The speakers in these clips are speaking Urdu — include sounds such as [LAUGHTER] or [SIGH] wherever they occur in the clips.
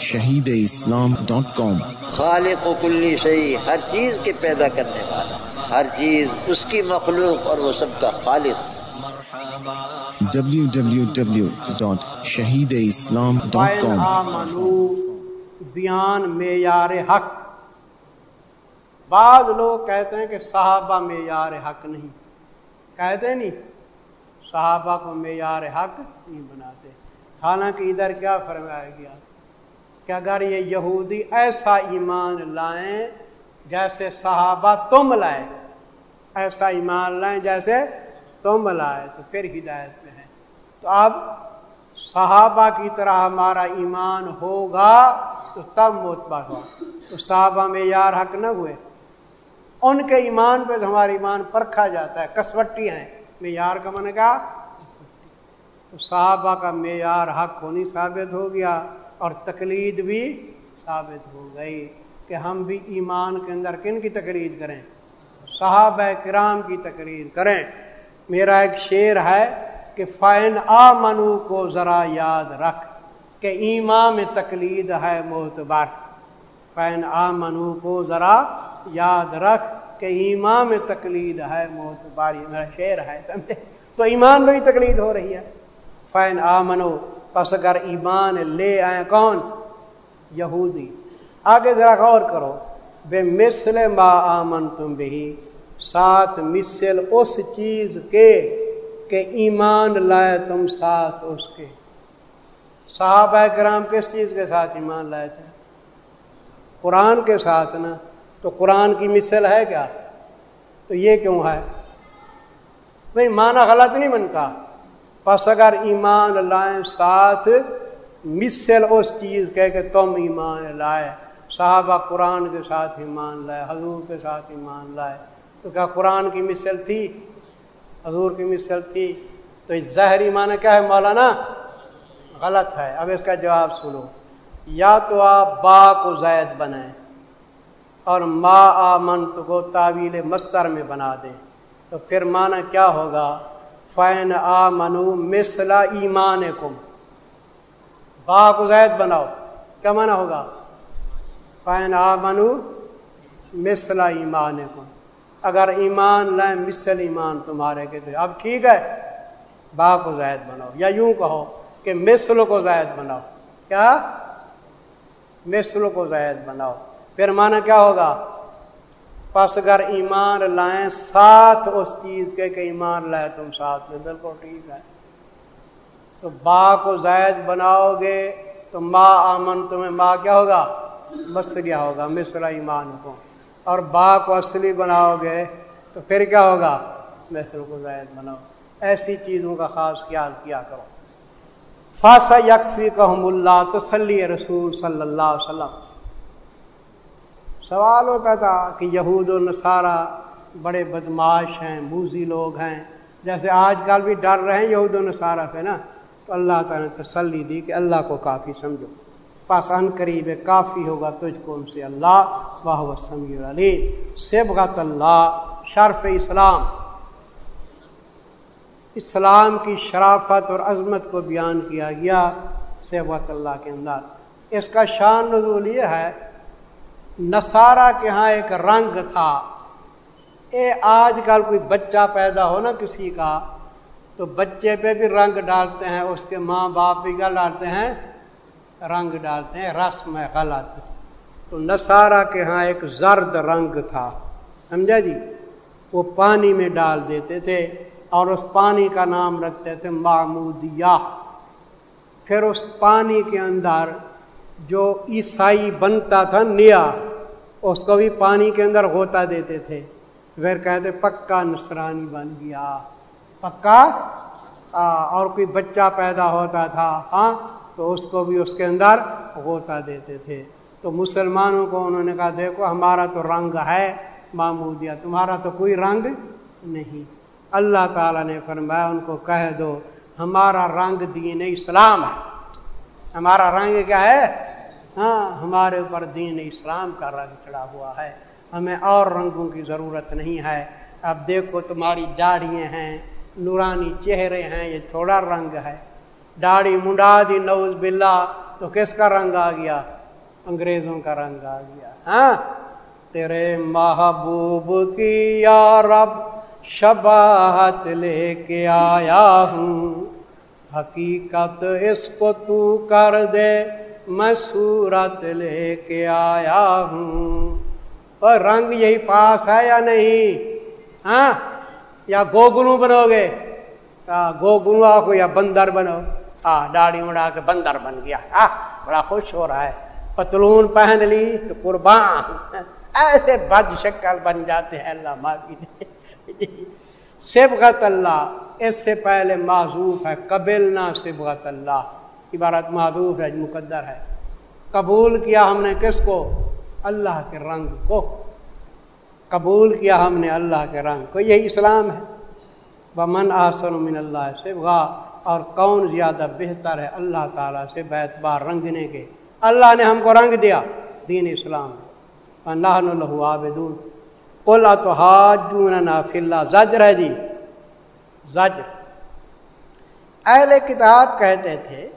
شہید اسلام ڈاٹ کام۔ خالق و کلی شہی ہر چیز کے پیدا کرنے والا ہر چیز اس کی مخلوق اور وہ سب کا خالق۔ شہید اسلام ڈاٹ کام۔ بیان معیار حق۔ بعض لوگ کہتے ہیں کہ صحابہ معیار حق نہیں۔ کہتے نہیں صحابہ کو معیار حق نہیں بناتے۔ حالانکہ ادھر کیا فرمایا گیا؟ کہ اگر یہ یہودی ایسا ایمان لائیں جیسے صحابہ تم لائے، ایسا ایمان لائیں جیسے تم لائے، تو پھر ہدایت میں ہے۔ تو اب صحابہ کی طرح ہمارا ایمان ہوگا تو تب موتبر ہو تو صحابہ میں یار حق نہ ہوئے۔ ان کے ایمان پہ ہمارا ایمان پرکھا جاتا ہے، کسوٹی ہیں۔ معیار کا من کا تو صحابہ کا معیار حق ہونی ثابت ہو گیا۔ اور تقلید بھی ثابت ہو گئی کہ ہم بھی ایمان کے اندر کن کی تقریر کریں؟ صحابہ کرام کی تقریر کریں۔ میرا ایک شعر ہے کہ فائن آ منو کو ذرا یاد رکھ کہ ایمان میں تقلید ہے معتبر۔ فین آ منو کو ذرا یاد رکھ کہ ایمان میں تقلید ہے معتباری میرا شعر ہے۔ [LAUGHS] تو ایمان میں ہی تقلید ہو رہی ہے۔ فین آ منو پس اگر ایمان لے آئے کون؟ یہودی۔ آگے ذرا غور کرو۔ بے مثل ما آمن تم بھی ساتھ مثل اس چیز کے کہ ایمان لائے تم ساتھ اس کے۔ صحابہ کرام کس چیز کے ساتھ ایمان لائے تھے؟ قرآن کے ساتھ نا۔ تو قرآن کی مثل ہے کیا؟ تو یہ کیوں ہے؟ بھائی معنی غلط نہیں بنتا۔ پس اگر ایمان لائیں ساتھ، مثل اس چیز کہ تم ایمان لائے۔ صحابہ قرآن کے ساتھ ایمان لائے، حضور کے ساتھ ایمان لائے۔ تو کیا قرآن کی مثل تھی؟ حضور کی مثل تھی۔ تو اس ظاہری معنی کیا ہے مولانا؟ غلط ہے۔ اب اس کا جواب سنو۔ یا تو آپ با کو زائد بنائیں اور ما آ منت کو تعویل مستر میں بنا دیں۔ تو پھر معنی کیا ہوگا؟ فین آ منو مسلا ایمان کم با کو زائد بناؤ۔ کیا معنی ہوگا؟ فین آ منو مسلا ایمان کم اگر ایمان لائیں مثل ایمان تمہارے کے تو اب ٹھیک ہے۔ با کو زائد بناؤ۔ یا یوں کہو کہ مثل کو زائد بناؤ۔ کیا؟ مثل کو زائد بناؤ۔ پھر مانا کیا ہوگا؟ پس اگر ایمان لائیں، ساتھ اس چیز کے کہ ایمان لائے تم ساتھ میں بالکل ٹھیک ہے۔ تو با کو زائد بناؤ گے، تو ماں آمن، تمہیں ماں کیا ہوگا؟ مست ہوگا؟ مثلا ایمان کو۔ اور با کو اصلی بناؤ گے، تو پھر کیا ہوگا؟ مثل کو زائد بناؤ۔ ایسی چیزوں کا خاص خیال کیا کرو۔ فاسا یکفی کہم اللہ تسلی رسول صلی اللہ علیہ وسلم۔ سوال ہوتا تھا کہ یہود و نصارہ بڑے بدماش ہیں موزی لوگ ہیں۔ جیسے آج کل بھی ڈر رہے ہیں یہود و نصارہ پہ نا۔ تو اللہ تعالیٰ نے تسلی دی کہ اللہ کو کافی سمجھو۔ پاس ان قریب کافی ہوگا تجھ کو ان سے اللہ واہ سمی علی سبغت اللہ، شرف اسلام۔ اسلام کی شرافت اور عظمت کو بیان کیا گیا سبغت اللہ کے اندر۔ اس کا شان نزول یہ ہے نصارہ کے ہاں ایک رنگ تھا۔ اے آج کل کوئی بچہ پیدا ہو نا کسی کا، تو بچے پہ بھی رنگ ڈالتے ہیں، اس کے ماں باپ بھی کیا ڈالتے ہیں؟ رنگ ڈالتے ہیں، رسم ہے، غلط۔ تو نصارہ کے ہاں ایک زرد رنگ تھا، سمجھا جی؟ وہ پانی میں ڈال دیتے تھے اور اس پانی کا نام رکھتے تھے معمودیہ پھر اس پانی کے اندر جو عیسائی بنتا تھا نیا، اس کو بھی پانی کے اندر ہوتا دیتے تھے۔ پھر کہتے پکا نصرانی بن گیا۔ پکا؟ اور کوئی بچہ پیدا ہوتا تھا ہاں تو اس کو بھی اس کے اندر ہوتا دیتے تھے۔ تو مسلمانوں کو انہوں نے کہا، دیکھو، ہمارا تو رنگ ہے معمودیہ، تمہارا تو کوئی رنگ نہیں۔ اللہ تعالیٰ نے فرمایا، ان کو کہہ دو، ہمارا رنگ دین اسلام ہے۔ ہمارا رنگ کیا ہے؟ ہاں ہمارے اوپر دین اسلام کا رنگ چڑھا ہوا ہے۔ ہمیں اور رنگوں کی ضرورت نہیں ہے۔ اب دیکھو، تمہاری داڑھیاں ہیں، نورانی چہرے ہیں، یہ تھوڑا رنگ ہے۔ داڑھی منڈا دی نوز بلا تو کس کا رنگ آ گیا؟ انگریزوں کا رنگ آ گیا۔ ہاں تیرے محبوب کی یا رب شباہت لے کے آیا ہوں۔ حقیقت اس کو تو کر دے، میں صورت لے کے آیا ہوں۔ اور رنگ یہی پاس ہے یا نہیں؟ ہاں؟ یا گوگلو بنو گے؟ گوگلو آ یا بندر بنو۔ ہاں داڑھی اڑا کے بندر بن گیا۔ بڑا خوش ہو رہا ہے۔ پتلون پہن لی تو قربان۔ ایسے بد شکل بن جاتے ہیں اللہ، معافی دے۔ سبغت اللہ۔ اس سے پہلے معذوف ہے، قبل نہ سبغت اللہ۔ عبارت معذوف ہے، مقدر ہے۔ قبول کیا ہم نے کس کو؟ اللہ کے رنگ کو۔ قبول کیا ہم نے اللہ کے رنگ کو۔ یہی اسلام ہے۔ بمن آسن من اللہ سے اور کون زیادہ بہتر ہے اللہ تعالیٰ سے بیت بار رنگنے کے۔ اللہ نے ہم کو رنگ دیا۔ دین اسلام۔ اللہ عابدون۔ بولا تو اللہ۔ زجر ہے جی۔ زجر اہل کتاب کہتے تھے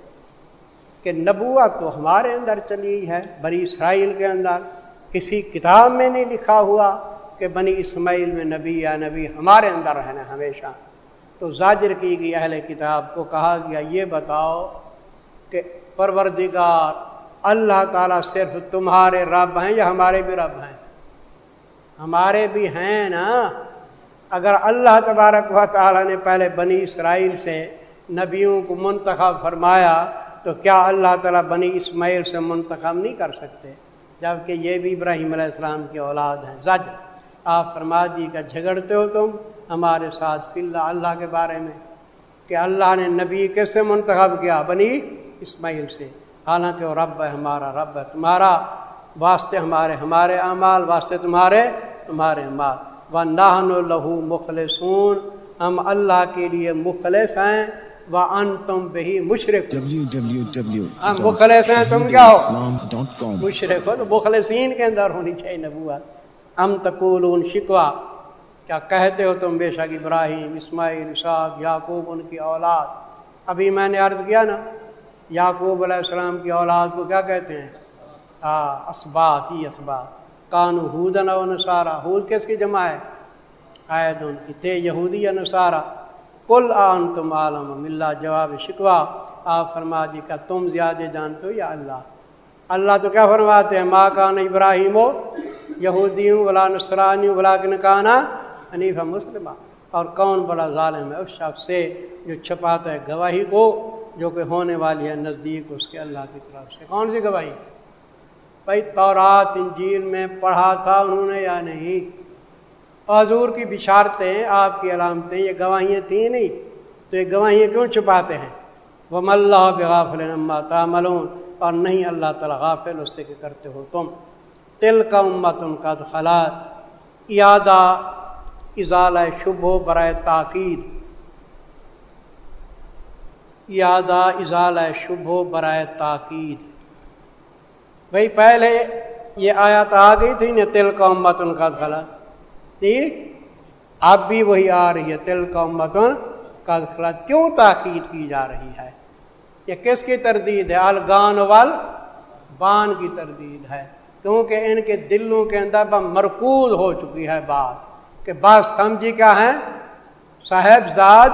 کہ نبوت تو ہمارے اندر چلی ہے بری اسرائیل کے اندر۔ کسی کتاب میں نہیں لکھا ہوا کہ بنی اسماعیل میں نبی یا نبی ہمارے اندر رہنا ہمیشہ۔ تو زاجر کی گئی اہل کتاب کو کہا گیا، یہ بتاؤ کہ پروردگار، اللہ تعالیٰ صرف تمہارے رب ہیں یا ہمارے بھی رب ہیں؟ ہمارے بھی ہیں نا۔ اگر اللہ تبارک و تعالیٰ نے پہلے بنی اسرائیل سے نبیوں کو منتخب فرمایا، تو کیا اللہ تعالیٰ بنی اسماعیل سے منتخب نہیں کر سکتے؟ جبکہ یہ بھی ابراہیم علیہ السلام کی اولاد ہیں۔ زجر۔ آپ فرما دی کا جھگڑتے ہو تم ہمارے ساتھ پلّہ اللہ کے بارے میں، کہ اللہ نے نبی کیسے منتخب کیا؟ بنی اسماعیل سے۔ حالانکہ وہ رب ہے، ہمارا رب ہے، تمہارا واسطے ہمارے ہمارے اعمال، واسطے تمہارے تمہارے اعمال و ناہن لہو مخلصون۔ ہم اللہ کے لیے مخلص ہیں۔ و ان تم بہی مشرق ہم مخلص ہیں تم کیا ہو؟ مشرق ہو تو مخلصین کے اندر ہونی چاہیے نبوت۔ ام تقول شکوا کیا کہتے ہو تم بے شک ابراہیم اسماعیل اساق یعقوب ان کی اولاد؟ ابھی میں نے عرض کیا نا یعقوب علیہ السلام کی اولاد کو کیا کہتے ہیں؟ اسبات ہی اسبات کانو ہودن و نصارہ ہود کس کی جمع ہے؟ عائد ان کی تھے یہودی یا نصارہ کل آن تم عالم، ملا جواب شکوا آپ فرما جی کا تم زیادہ جانتے ہو یا اللہ؟ اللہ تو کیا فرماتے ہیں؟ ماں کان ابراہیم ہو یہودی ہوں بلا نسرانی ہوں بلا نکانا حنیف مسلم اور کون بڑا ظالم ہے؟ اس شخص سے جو چھپاتا ہے گواہی کو، جو کہ ہونے والی ہے نزدیک اس کے اللہ کی طرف سے۔ کون سی گواہی؟ بھائی تورات، انجیل میں پڑھا تھا انہوں نے یا نہیں؟ حضور کی بشارتیں، آپ کی علامتیں، یہ گواہیاں تھیں نہیں؟ تو یہ گواہیاں کیوں چھپاتے ہیں؟ وہ ملّہ بغافل تعملون۔ اور نہیں، اللہ تعالیٰ غافل اس سے کہ کرتے ہو تم۔ تل کا امت ان کا خلات۔ یادہ اضال شب و برائے تاکید۔ یادہ اضال شب و برائے تاکید۔ بھائی پہلے یہ آیات آ گئی تھی نا تل کا امت ان کا خلات ٹھیک؟ اب بھی وہی آ رہی ہے تل کا امت ان کا خلات کیوں تاکید کی جا رہی ہے؟ یہ کس کی تردید ہے؟ الگان وال بان کی تردید ہے۔ کیونکہ ان کے دلوں کے اندر مرکوز ہو چکی ہے بات کہ بات سمجھی کیا ہے صاحب زاد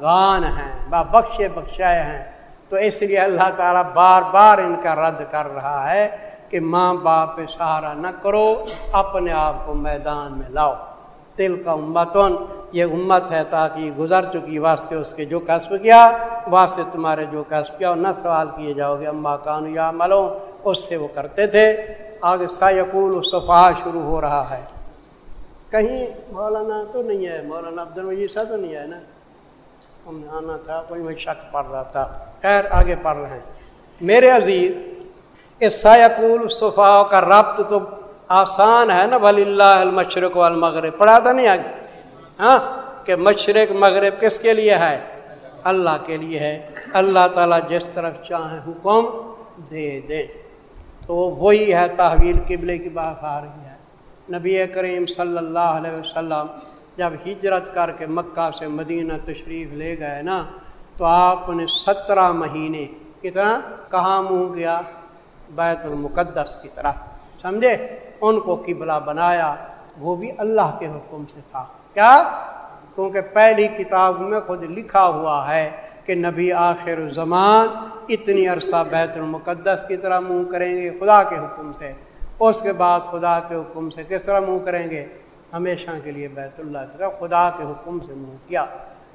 غان ہیں، با بخشے بخشائے ہیں۔ تو اس لیے اللہ تعالیٰ بار بار ان کا رد کر رہا ہے کہ ماں باپ پہ سہارا نہ کرو، اپنے آپ کو میدان میں لاؤ۔ تل کا امتن یہ امت ہے تاکہ گزر چکی واسطے اس کے جو کسب کیا، واسطے تمہارے جو کسب کیا نہ سوال کیے جاؤ گے، اما کان یا ملو اس سے وہ کرتے تھے۔ آگے سا صفحہ شروع ہو رہا ہے۔ کہیں مولانا تو نہیں ہے، مولانا عبد الجیسا تو نہیں ہے نا؟ ہم نے آنا تھا، کوئی میں شک پڑھ رہا تھا۔ خیر، آگے پڑھ رہے ہیں۔ میرے عزیز، اس سایقول صفحہ کا ربط تو آسان ہے نا ولی اللہ المشرق والمغرب۔ پڑھا تھا نہیں آگے ہاں کہ مشرق، مغرب کس کے لیے ہے؟ اللہ کے لیے ہے۔ اللہ تعالیٰ جس طرف چاہیں حکم دے دے تو وہی ہے تحویل قبلے کی بات آ رہی ہے۔ نبی کریم صلی اللہ علیہ وسلم جب ہجرت کر کے مکہ سے مدینہ تشریف لے گئے نا، تو آپ نے سترہ مہینے کتنا کہاں منہ گیا بیت المقدس کی طرح سمجھے؟ ان کو قبلہ بنایا، وہ بھی اللہ کے حکم سے تھا۔ کیا؟ کیونکہ پہلی کتاب میں خود لکھا ہوا ہے کہ نبی آخر زمان اتنی عرصہ بیت المقدس کی طرح منہ کریں گے خدا کے حکم سے۔ اس کے بعد خدا کے حکم سے کس طرح منہ کریں گے؟ ہمیشہ کے لیے بیت اللہ کی طرح خدا کے حکم سے منہ کیا۔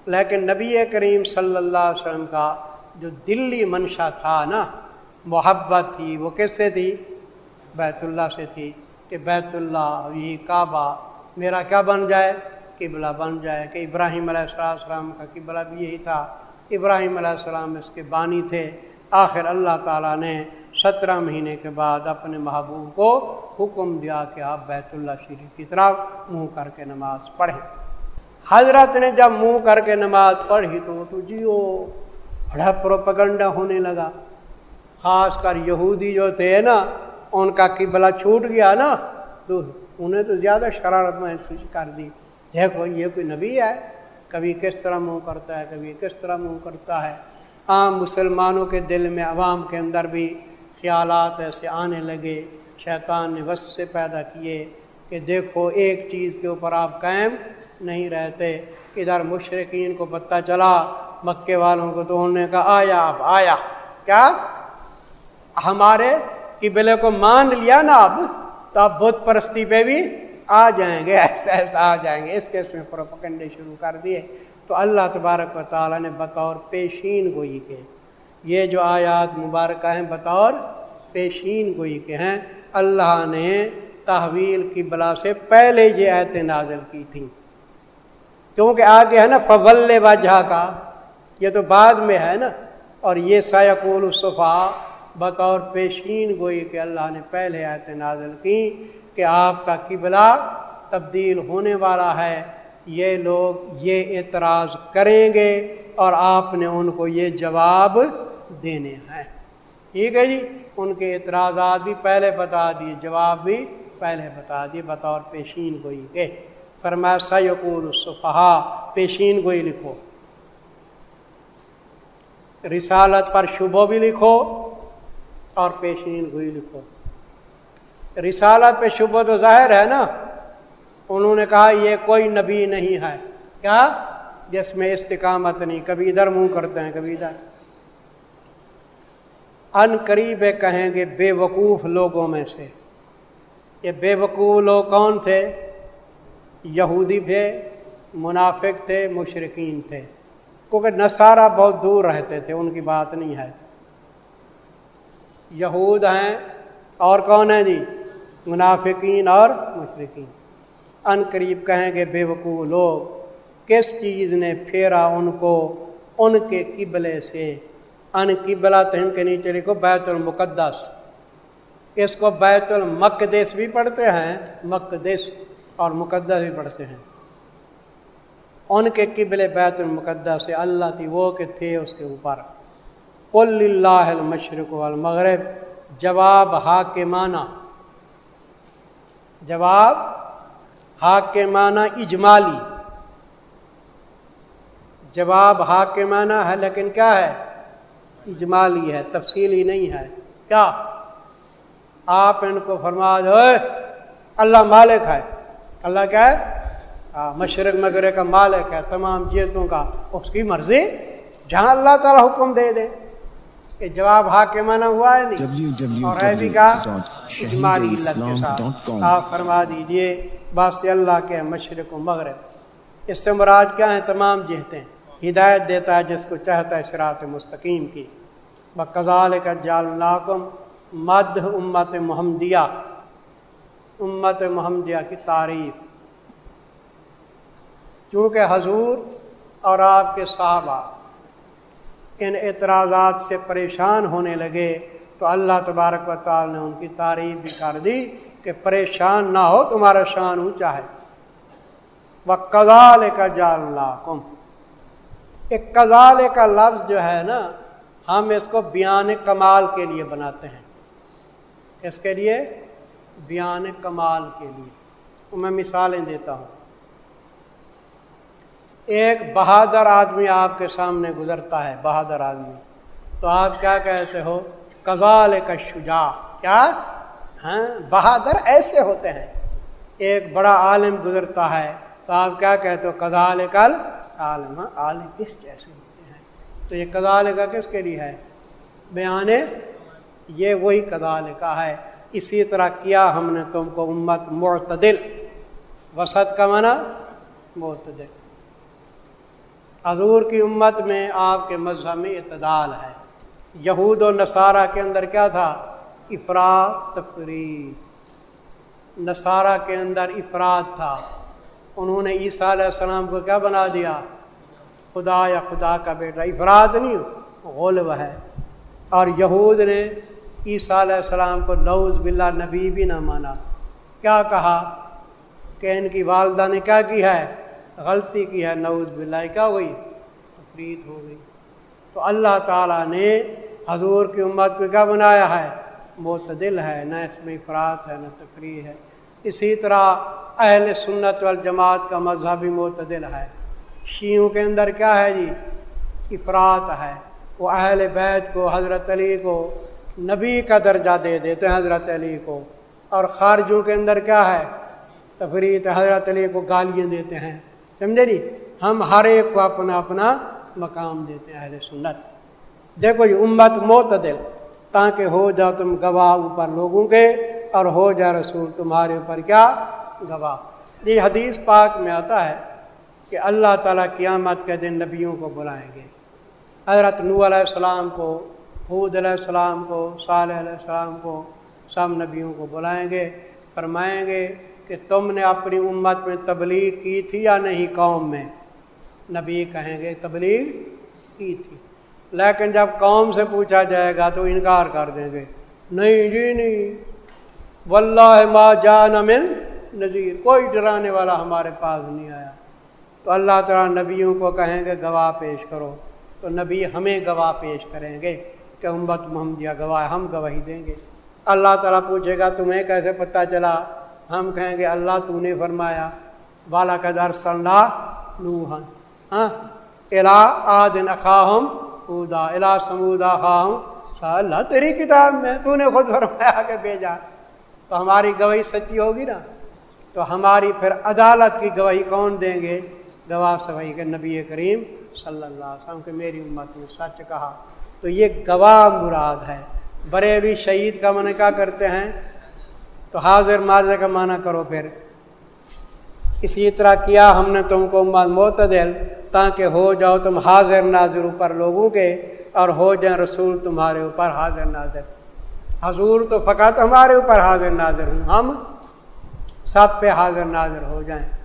لیکن نبی کریم صلی اللہ علیہ وسلم کا جو دلی منشا تھا نا، محبت تھی، وہ کس سے تھی؟ بیت اللہ سے تھی کہ بیت اللہ، یہ کعبہ میرا کیا بن جائے؟ قبلہ بن جائے کہ ابراہیم علیہ السلام کا قبلہ بھی یہی تھا۔ ابراہیم علیہ السلام اس کے بانی تھے۔ آخر اللہ تعالیٰ نے سترہ مہینے کے بعد اپنے محبوب کو حکم دیا کہ آپ بیت اللہ شریف کی طرف منہ کر کے نماز پڑھیں۔ حضرت نے جب منہ کر کے نماز پڑھی تو تو جیو، بڑا پروپگنڈا ہونے لگا۔ خاص کر یہودی جو تھے نا، ان کا قبلہ چھوٹ گیا نا، تو انہیں تو زیادہ شرارت محسوس کر دی۔ دیکھو، یہ کوئی نبی ہے؟ کبھی کس طرح منہ کرتا ہے، کبھی کس طرح منہ کرتا ہے۔ عام مسلمانوں کے دل میں، عوام کے اندر بھی خیالات ایسے آنے لگے، شیطان نے بس سے پیدا کیے کہ دیکھو، ایک چیز کے اوپر آپ قائم نہیں رہتے۔ ادھر مشرقین کو پتہ چلا، مکے والوں کو تو انہوں نے کہا، آیا اب، آیا۔ کیا؟ ہمارے قبلے کو مان لیا نا اب، تو اب بت پرستی پہ بھی آ جائیں گے۔ [LAUGHS] ایسا ایسا آ جائیں گے۔ اس کیس میں پروپکنڈے شروع کر دیے۔ تو اللہ تبارک و تعالیٰ نے بطور پیشین گوئی کے یہ جو آیات مبارکہ ہیں بطور پیشین گوئی کے ہیں، اللہ نے تحویل کی بلا سے پہلے یہ ایت نازل کی تھیں۔ کیونکہ آگے ہے نا فول وجہ کا یہ تو بعد میں ہے نا۔ اور یہ سیقول الصفا بطور پیشین گوئی کہ اللہ نے پہلے آیت نازل کی کہ آپ کا قبلہ تبدیل ہونے والا ہے، یہ لوگ یہ اعتراض کریں گے اور آپ نے ان کو یہ جواب دینے ہیں۔ ٹھیک ہے جی؟ ان کے اعتراضات بھی پہلے بتا دیے، جواب بھی پہلے بتا دیے، بطور پیشین گوئی کے۔ فرمایا، سیقول الصفحا پیشین گوئی لکھو۔ رسالت پر شبو بھی لکھو اور پیشین گوئی لکھو۔ رسالت پہ شبہ تو ظاہر ہے نا؟ انہوں نے کہا، یہ کوئی نبی نہیں ہے۔ کیا؟ جس میں استقامت نہیں، کبھی ادھر منہ کرتے ہیں، کبھی ادھر۔ ان قریب کہیں گے بے وقوف لوگوں میں سے۔ یہ بے وقوف لوگ کون تھے؟ یہودی تھے، منافق تھے مشرقین تھے۔ کیونکہ نصارہ بہت دور رہتے تھے، ان کی بات نہیں ہے۔ یہود ہیں اور کون ہیں جی؟ منافقین اور مشرقین ان قریب کہیں گے بے وقوع لوگ۔ کس چیز نے پھیرا ان کو؟ ان کے قبلے سے۔ ان قبلہ تہم کے نیچے لکھو بیت المقدس۔ اس کو بیت المقدس بھی پڑھتے ہیں، مقدس اور مقدس بھی پڑھتے ہیں۔ ان کے قبل بیت المقدس سے اللہ تھی، وہ کہ تھے اس کے اوپر۔ کل اللہ المشرق والمغرب۔ جواب ہا کے معنی جواب ہاک کے معنی اجمالی۔ جواب ہاک کے معنی ہے، لیکن کیا ہے؟ اجمالی ہے تفصیلی نہیں ہے۔ کیا؟ آپ ان کو فرما دو اللہ مالک ہے۔ اللہ کیا ہے؟ مشرق مغرب کا مالک ہے تمام جیتوں کا۔ اس کی مرضی جہاں اللہ تعالیٰ حکم دے دے۔ کہ جواب ہا کے مانا ہوا ہے نہیں۔ اور ہے کا آپ فرما دیجیے واسطے اللہ کے مشرق و مغرب۔ اس سے مراد کیا ہیں؟ تمام جہتیں ہدایت دیتا ہے جس کو چاہتا ہے سرات مستقیم کی۔ بقضال کا جال مد امت محمدیہ امت محمدیہ کی تعریف۔ چونکہ حضور اور آپ کے صحابہ ان اعتراضات سے پریشان ہونے لگے، تو اللہ تبارک و تعالی نے ان کی تعریف بھی کر دی کہ پریشان نہ ہو، تمہارا شان اونچا ہے۔ وہ کزال کا جال ایک کزال کا لفظ جو ہے نا ہم اس کو بیان کمال کے لیے بناتے ہیں۔ اس کے لیے بیان کمال کے لیے۔ میں مثالیں دیتا ہوں۔ ایک بہادر آدمی آپ کے سامنے گزرتا ہے، بہادر آدمی۔ تو آپ کیا کہتے ہو؟ کزال کا شجا کیا؟ ہاں بہادر ایسے ہوتے ہیں۔ ایک بڑا عالم گزرتا ہے، تو آپ کیا کہتے ہو؟ کزال کل عالم عالم کس جیسے۔ تو یہ کزال کا کس کے لیے ہے؟ بیان یہ وہی کزال کا ہے۔ اسی طرح کیا ہم نے تم کو امت معتدل وسط کا منع معتدل۔ حضور کی امت میں آپ کے مذہب میں اعتدال ہے۔ یہود و نصارہ کے اندر کیا تھا؟ افراد تفریح نصارہ کے اندر افراد تھا۔ انہوں نے عیسیٰ علیہ السلام کو کیا بنا دیا؟ خدا یا خدا کا بیٹا افراد نہیں غلب ہے۔ اور یہود نے عیسیٰ علیہ السلام کو نوز باللہ نبی بھی نہ مانا۔ کیا کہا؟ کہ ان کی والدہ نے کیا کی ہے؟ غلطی کی ہے نوز باللہ۔ کیا ہوئی؟ تفریح ہو گئی۔ تو اللہ تعالیٰ نے حضور کی امت کو کیا بنایا ہے؟ معتدل ہے، نہ اس میں افراد ہے، نہ تفریح ہے۔ اسی طرح اہل سنت والجماعت کا مذہبی معتدل ہے۔ شیعوں کے اندر کیا ہے جی؟ افراد ہے۔ وہ اہل بیت کو، حضرت علی کو نبی کا درجہ دے دیتے ہیں حضرت علی کو۔ اور خارجوں کے اندر کیا ہے؟ تفریح حضرت علی کو گالیاں دیتے ہیں۔ سمجھے جی؟ ہم ہر ایک کو اپنا اپنا مقام دیتے ہیں، اہل سنت۔ دیکھو جی امت معتدل، تاکہ ہو جاؤ تم گواہ اوپر لوگوں کے اور ہو جائے رسول تمہارے اوپر کیا؟ گواہ۔ یہ حدیث پاک میں آتا ہے کہ اللہ تعالیٰ قیامت کے دن نبیوں کو بلائیں گے۔ حضرت نو علیہ السلام کو حود علیہ السلام کو، صالح علیہ السلام کو سب نبیوں کو بلائیں گے، فرمائیں گے کہ تم نے اپنی امت میں تبلیغ کی تھی یا نہیں قوم میں؟ نبی کہیں گے، تبلیغ کی تھی۔ لیکن جب قوم سے پوچھا جائے گا تو انکار کر دیں گے۔ نہیں جی نہیں۔ واللہ ما جان من نذیر۔ کوئی ڈرانے والا ہمارے پاس نہیں آیا۔ تو اللہ تعالیٰ نبیوں کو کہیں گے، گواہ پیش کرو۔ تو نبی ہمیں گواہ پیش کریں گے کہ امت محمدیہ گواہ ہم گواہی دیں گے۔ اللہ تعالیٰ پوچھے گا، تمہیں کیسے پتہ چلا؟ ہم کہیں گے، اللہ تو نے فرمایا بالا کا در صلاح نوحن ہاں؟ الا آدن اخاہم ادا الا سمودا خاہم اللہ تیری کتاب میں تو نے خود فرمایا کہ بھیجا۔ تو ہماری گواہی سچی ہوگی نا؟ تو ہماری پھر عدالت کی گواہی کون دیں گے؟ گواہ سوائی کے نبی کریم صلی اللہ علیہ وسلم کہ میری امت نے سچ کہا۔ تو یہ گواہ مراد ہے۔ برے بھی شہید کا منع کیا کرتے ہیں؟ تو حاضر ماضر کا معنی کرو پھر۔ اسی طرح کیا ہم نے تم کو معتدل تاکہ ہو جاؤ تم حاضر ناظر اوپر لوگوں کے اور ہو جائیں رسول تمہارے اوپر حاضر ناظر۔ حضور تو فقط ہمارے اوپر حاضر ناظر ہوں۔ ہم سب پہ حاضر ناظر ہو جائیں۔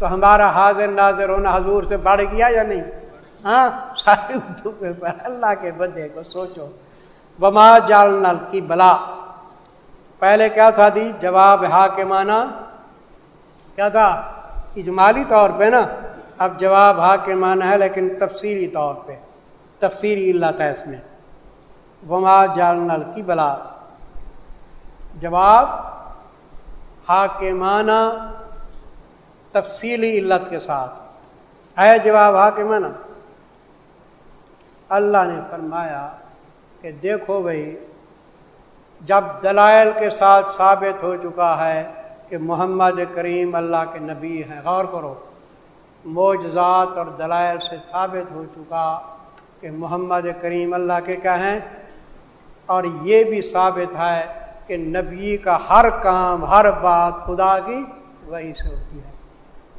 تو ہمارا حاضر ناظر ہونا حضور سے بڑھ گیا یا نہیں؟ ہاں؟ سارے اردو کے اوپر اللہ کے بدے کو سوچو۔ بما جال نل کی بلا پہلے کیا تھا دی؟ جواب ہا کے معنی کیا تھا؟ اجمالی طور پہ نا۔ اب جواب ہا کے معنی ہے لیکن تفصیلی طور پہ۔ تفصیلی اللہ تھا اس میں۔ وما جال نل کی بلا جواب ہا کے معنی تفصیلی علت کے ساتھ۔ ہے جواب ہا کے معنی اللہ نے فرمایا کہ دیکھو بھائی، جب دلائل کے ساتھ ثابت ہو چکا ہے کہ محمد کریم اللہ کے نبی ہیں، غور کرو، معجزات اور دلائل سے ثابت ہو چکا کہ محمد کریم اللہ کے کیا ہیں۔ اور یہ بھی ثابت ہے کہ نبی کا ہر کام، ہر بات خدا کی وہی سے ہوتی ہے۔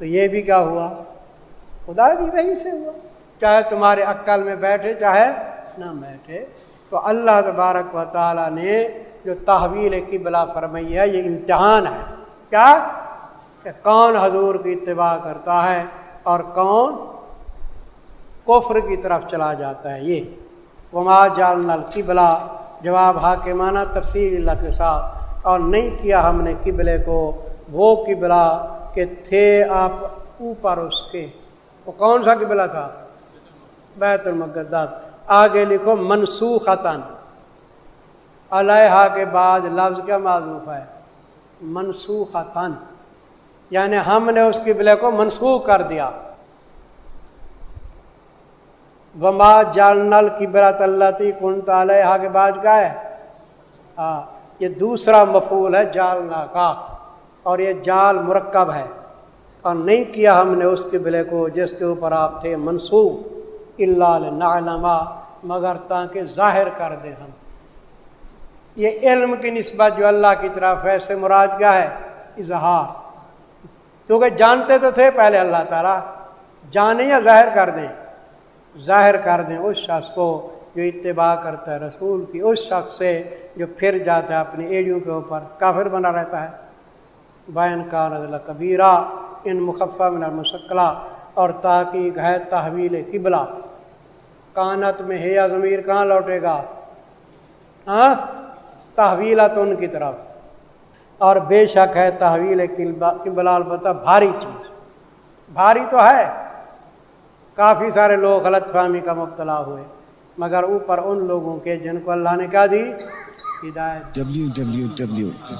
تو یہ بھی کیا ہوا؟ خدا کی وہی سے ہوا۔ چاہے تمہارے عقل میں بیٹھے، چاہے نہ بیٹھے۔ تو اللہ تبارک و تعالیٰ نے جو تحویل کی بلا فرمائی ہے، یہ امتحان ہے۔ کیا؟ کہ کون حضور کی اتباع کرتا ہے اور کون کفر کی طرف چلا جاتا ہے یہ۔ وما جال نل قبلہ جواب ہا کے معنی تفصیل اللہ کے ساتھ۔ اور نہیں کیا ہم نے قبلے کو، وہ قبلہ کہ تھے آپ اوپر اس کے۔ وہ کون سا قبلہ تھا؟ بیت المقدس۔ آگے لکھو منسوخ علیہ کے بعد لفظ کیا معذوف ہے؟ منسوخ یعنی ہم نے اس قبلے کو منسوخ کر دیا۔ وما جال نل اللہ تی کن تعلیہ کے بعد کا ہے؟ ہاں یہ دوسرا مفول ہے جالنا کا اور یہ جال مرکب ہے۔ اور نہیں کیا ہم نے اس قبلے کو جس کے اوپر آپ تھے منسوخ اللہ مگر تاکہ ظاہر کر دیں ہم۔ یہ علم کی نسبت جو اللہ کی طرف ہے سے مراد کیا ہے؟ اظہار۔ کیونکہ جانتے تو تھے پہلے اللہ تعالیٰ جانیں یا ظاہر کر دیں۔ ظاہر کر دیں اس شخص کو جو اتباع کرتا ہے، رسول کی، اس شخص سے جو پھر جاتا ہے، اپنی ایڑیوں کے اوپر کافر بنا رہتا ہے۔ بین کا نزلہ کبیرہ ان مخفہ من المشکلہ اور تاکہ ہے تحویل قبلہ۔ کانت میں ہے یا ضمیر کہاں لوٹے گا؟ ہاں؟ تحویلات ان کی طرف۔ اور بے شک ہے تحویل قبلہ البتہ بھاری چیز۔ بھاری تو ہے۔ کافی سارے لوگ غلط فہمی کا مبتلا ہوئے، مگر اوپر ان لوگوں کے جن کو اللہ نے کیا دی؟ ہدایت۔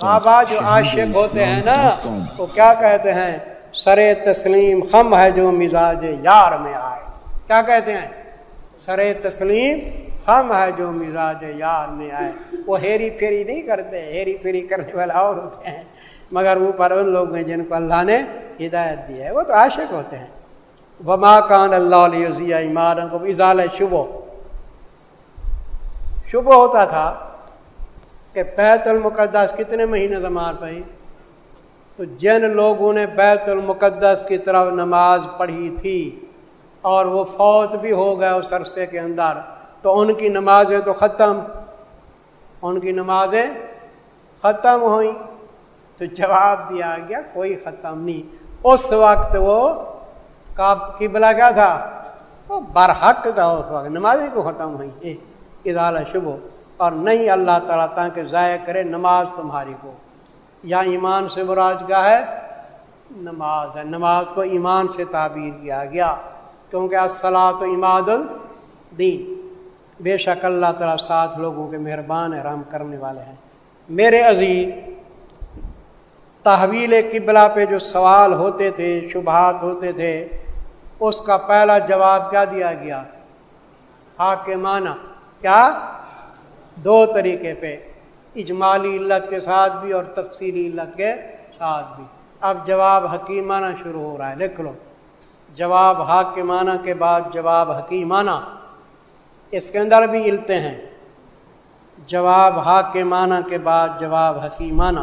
بابا جو عاشق ہوتے ہیں نا، وہ کیا کہتے ہیں؟ سر تسلیم خم ہے جو مزاج یار میں آئے۔ کیا کہتے ہیں؟ سر تسلیم خم ہے جو مزاج یار میں آئے۔ وہ ہیری پھیری نہیں کرتے، ہیری پھیری کرنے والا اور ہوتے ہیں۔ مگر اوپر ان لوگ ہیں جن کو اللہ نے ہدایت دی ہے۔ وہ تو عاشق ہوتے ہیں۔ وما کان اللہ علیہ ایمان کو اضال شبو شبہ ہوتا تھا۔ کہ بیت المقدس کتنے مہینے زمان پڑھی؟ تو جن لوگوں نے بیت المقدس کی طرف نماز پڑھی تھی اور وہ فوت بھی ہو گئے اس عرصے کے اندر، تو ان کی نمازیں تو ختم، ان کی نمازیں ختم ہوئیں۔ تو جواب دیا گیا، کوئی ختم نہیں۔ اس وقت وہ قبلہ کیا تھا؟ وہ برحق تھا اس وقت، نمازیں کو ختم ہوئی ادال شبو اور نہیں اللہ تعالیٰ تاکہ ضائع کرے نماز تمہاری کو۔ یا ایمان سے براج کا ہے؟ نماز ہے۔ نماز کو ایمان سے تعبیر کیا گیا۔ کیونکہ اصلاح تو اماد الدین۔ بے شک اللہ تعالیٰ ساتھ لوگوں کے مہربان رحم کرنے والے ہیں۔ میرے عزیز، تحویل قبلہ پہ جو سوال ہوتے تھے، شبہات ہوتے تھے، اس کا پہلا جواب کیا دیا گیا؟ حاکمانہ۔ کیا؟ دو طریقے پہ، اجمالی علت کے ساتھ بھی اور تفصیلی علت کے ساتھ بھی۔ اب جواب حکیمانہ شروع ہو رہا ہے لکھ لو۔ جواب حاکمانہ کے بعد جواب حکیمانہ۔ اس کے اندر بھی علتے ہیں۔ جواب حاکمانہ کے بعد جواب حکیمانہ۔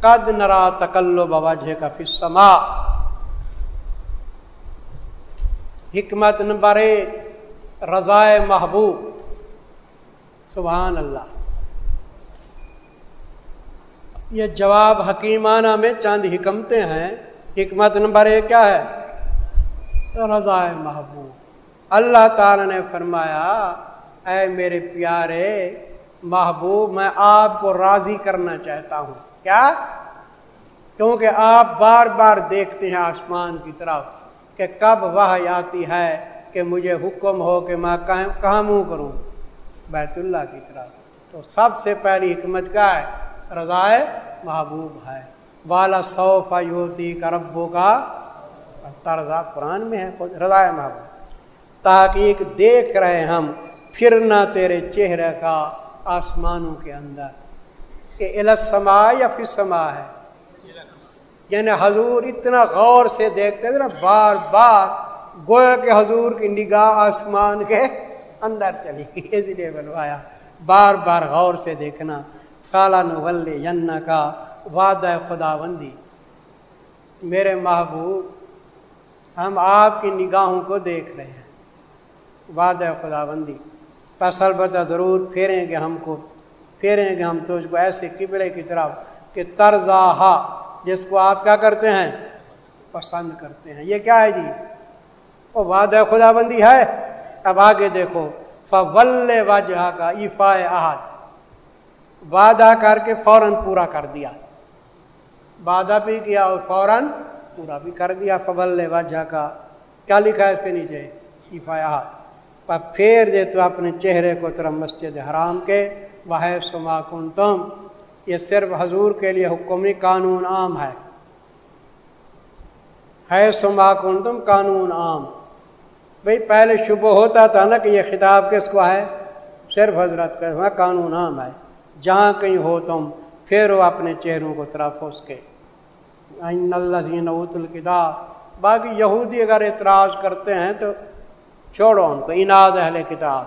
قد نرا تکلو بواجہ کا فسما حکمت نمبر ایک، رضائے محبوب۔ سبحان اللہ۔ یہ جواب حکیمانہ میں چاند حکمتیں ہیں۔ حکمت نمبر ایک کیا ہے؟ رضائے محبوب۔ اللہ تعالی نے فرمایا، اے میرے پیارے محبوب، میں آپ کو راضی کرنا چاہتا ہوں۔ کیا؟ کیونکہ آپ بار بار دیکھتے ہیں آسمان کی طرف کہ کب وہ آتی ہے، کہ مجھے حکم ہو کہ میں کہاں منہ کروں۔ بیت اللہ کی طرف۔ تو سب سے پہلی حکمت کیا ہے؟ رضائے محبوب ہے۔ والا صوف یوتی کا ربو کا طرزہ قرآن میں ہے رضائے محبوب۔ تاکہ ایک دیکھ رہے ہم پھرنا تیرے چہرے کا آسمانوں کے اندر۔ کہ السما یا فسما ہے؟ یعنی حضور اتنا غور سے دیکھتے تھے نا، بار بار گویا کہ حضور کی نگاہ آسمان کے اندر چلی گئی، اس لیے بنوایا۔ بار بار غور سے دیکھنا۔ نغل ین کا وعدہ خدا بندی میرے محبوب، ہم آپ کی نگاہوں کو دیکھ رہے ہیں۔ وعدہ خدا بندی فصل بتا ضرور پھیریں گے ہم کو۔ پھیریں گے ہم تو اس کو ایسے قبلے کی طرف کہ طرزہ جس کو آپ کیا کرتے ہیں؟ پسند کرتے ہیں۔ یہ کیا ہے جی؟ وہ وعدہ خدا بندی ہے۔ اب آگے دیکھو، فول وجہ کا ایفا احد۔ وعدہ کر کے فوراً پورا کر دیا۔ وعدہ بھی کیا اور فوراً پورا بھی کر دیا۔ فول وجہ کا کیا لکھا ہے اس کے نیچے؟ ایفا احد۔ پر پھیر دے تو اپنے چہرے کو طرف مسجد حرام کے۔ وہ سما کن تم یہ صرف حضور کے لیے حکمی قانون عام ہے۔ ہے سما کن تم قانون عام۔ بھئی پہلے شبہ ہوتا تھا نا کہ یہ خطاب کس کو ہے صرف حضرت کا ہاں، قانون عام ہے۔ جہاں کہیں ہو تم، پھر وہ اپنے چہروں کو طرف اس کے اوت الکتاب۔ باقی یہودی اگر اعتراض کرتے ہیں تو چھوڑو ان کو، اناد اہل کتاب۔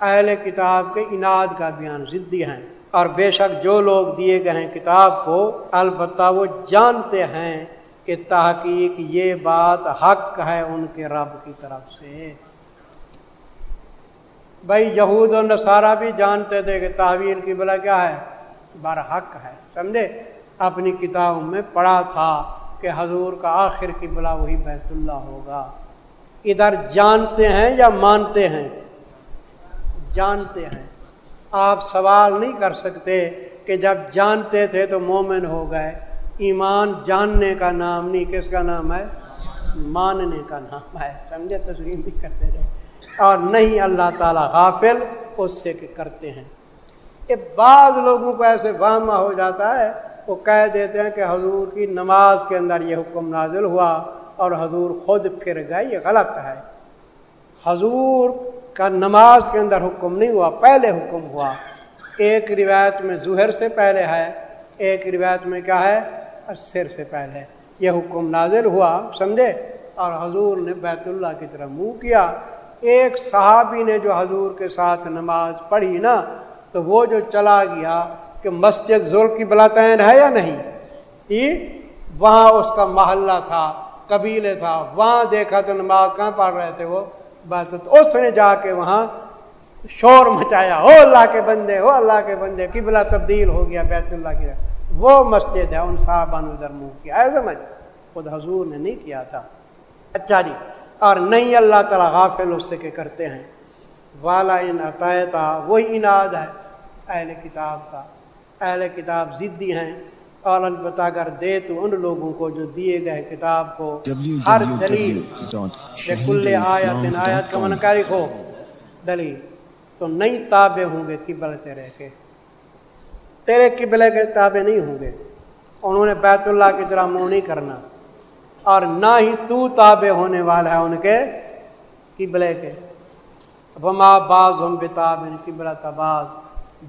اہل کتاب کے اناد کا بیان ضدی ہیں۔ اور بے شک جو لوگ دیے گئے ہیں کتاب کو، البتہ وہ جانتے ہیں۔ کہ تحقیق یہ بات حق ہے ان کے رب کی طرف سے۔ بھائی یہود و نصارہ بھی جانتے تھے کہ تعویل کی بلا کیا ہے؟ بر حق ہے، سمجھے؟ اپنی کتابوں میں پڑھا تھا کہ حضور کا آخر کی بلا وہی بیت اللہ ہوگا۔ ادھر جانتے ہیں یا مانتے ہیں؟ جانتے ہیں۔ آپ سوال نہیں کر سکتے کہ جب جانتے تھے تو مومن ہو گئے۔ ایمان جاننے کا نام نہیں، کس کا نام ہے؟ ماننے کا نام ہے۔ سمجھے؟ تسلیم بھی کرتے رہے۔ اور نہیں، اللہ تعالیٰ غافل اس سے کہ کرتے ہیں۔ یہ بعض لوگوں کو ایسے وہمہ ہو جاتا ہے، وہ کہہ دیتے ہیں کہ حضور کی نماز کے اندر یہ حکم نازل ہوا اور حضور خود پھر گئے، یہ غلط ہے۔ حضور کا نماز کے اندر حکم نہیں ہوا، پہلے حکم ہوا۔ ایک روایت میں ظہر سے پہلے ہے ایک روایت میں کیا ہے سر سے پہلے۔ یہ حکم نازل ہوا، سمجھے؟ اور حضور نے بیت اللہ کی طرف منہ کیا۔ ایک صحابی نے جو حضور کے ساتھ نماز پڑھی نا، تو وہ جو چلا گیا کہ مسجد ذوال کی بلاتین ہے یا نہیں؟ وہاں اس کا محلہ تھا، قبیلے تھا۔ وہاں دیکھا تو نماز کہاں پڑھ رہے تھے وہ؟ بات اس نے جا کے وہاں شور مچایا ہو اللہ کے بندے ہو اللہ کے بندے قبلہ تبدیل ہو گیا بیت اللہ کی وہ مسجد ہے ان صاحبان ادھر منہ کیا ہے سمجھ؟ خود حضور نے نہیں کیا تھا۔ اچھا جی اور نہیں اللہ تعالیٰ غافل اس سے کہ کرتے ہیں۔ والا ان عطایتا وہی اناد ہے اہل کتاب کا۔ اہل کتاب ضدی ہیں۔ اور البتہ اگر دے تو ان لوگوں کو جو دیے گئے کتاب کو۔ ہر دلیل۔ کل آیت آیت کا منکاری ہو۔ دلیل۔ تو نہیں تابع ہوں گے قبل تیرے کے۔ تیرے قبلے کے تابع نہیں ہوں گے۔ انہوں نے بیت اللہ کی طرح منہ نہیں کرنا۔ اور نہ ہی تو تابع ہونے والا ہے ان کے قبلے کے۔ بما بعض ہم بتاب قبلہ تباز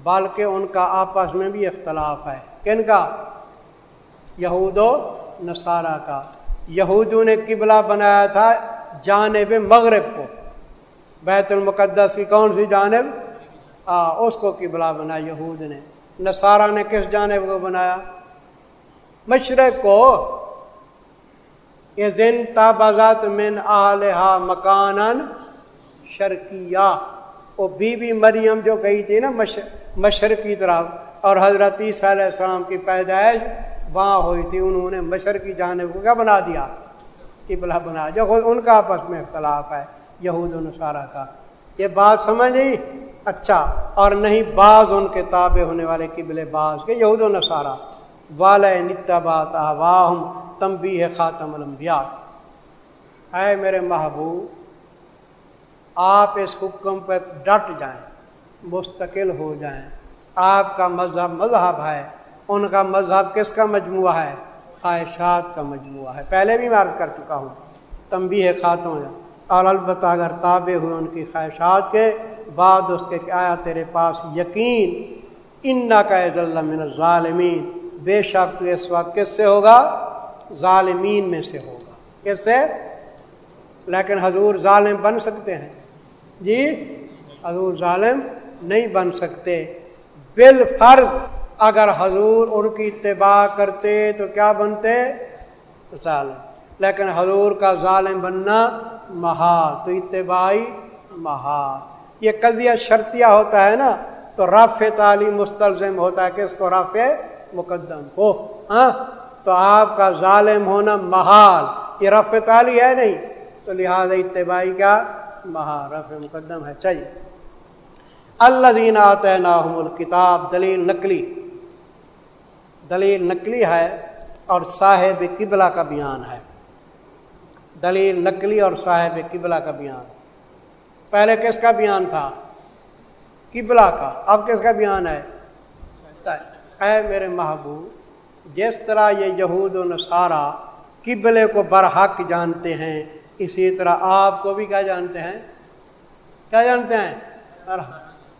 بلکہ ان کا آپس میں بھی اختلاف ہے۔ کن کا؟ یہود و نصارہ کا۔ یہودوں نے قبلہ بنایا تھا جانب مغرب کو۔ بیت المقدس کی کون سی جانب؟ آ، اس کو قبلہ بنایا یہود نے۔ نصارہ نے کس جانب کو بنایا؟ مشرق کو۔ تابازات من آلحا مکان شرکیہ وہ بی بی مریم جو کہی تھی نا مشرقی طرف اور حضرت عیسیٰ علیہ السلام کی پیدائش وہاں ہوئی تھی، انہوں نے مشرقی جانب کو کیا بنا دیا؟ قبلہ بنا۔ جو ان کا آپس میں اختلاف ہے۔ یہود و نصارہ کا۔ یہ بات سمجھ نہیں اچھا اور نہیں بعض ان کے تابع ہونے والے قبل بعض کے یہود و نصارہ۔ والبات واہم تمبی ہے خاتم الانبیاء۔ اے میرے محبوب، آپ اس حکم پہ ڈٹ جائیں، مستقل ہو جائیں۔ آپ کا مذہب مذہب ہے۔ ان کا مذہب کس کا مجموعہ ہے؟ خواہشات کا مجموعہ ہے۔ پہلے بھی میں عرض کر چکا ہوں تمبی ہے خاتون اور البتہ اگر تابع ہوئے ان کی خواہشات کے بعد اس کے آیا تیرے پاس یقین ان کا من ظالمین بے شک تو اس وقت کس سے ہوگا؟ ظالمین میں سے ہوگا۔ کس سے؟ لیکن حضور ظالم بن سکتے ہیں۔ جی؟ حضور ظالم نہیں بن سکتے۔ بال فرض اگر حضور ان کی اتباع کرتے تو کیا بنتے؟ ظالم۔ لیکن حضور کا ظالم بننا محال، تو اتباعی محال۔ یہ قضیہ شرطیہ ہوتا ہے نا، تو رف تعلیم مستلزم ہوتا ہے کہ اس کو رف مقدم ہو ہاں تو آپ کا ظالم ہونا محال۔ یہ رف تعلی ہے نہیں، تو لہٰذا اتباعی کا محال رف مقدم ہے۔ چاہیے اللہ دین آتے کتاب دلیل نقلی۔ دلیل نقلی ہے اور صاحب قبلہ کا بیان ہے۔ دلیل نقلی اور صاحب قبلہ کا بیان۔ پہلے کس کا بیان تھا؟ قبلہ کا۔ اب کس کا بیان ہے؟ اے میرے محبوب، جس طرح یہ یہود و نصارہ قبلے کو برحق جانتے ہیں، اسی طرح آپ کو بھی کیا جانتے ہیں؟ کیا جانتے ہیں؟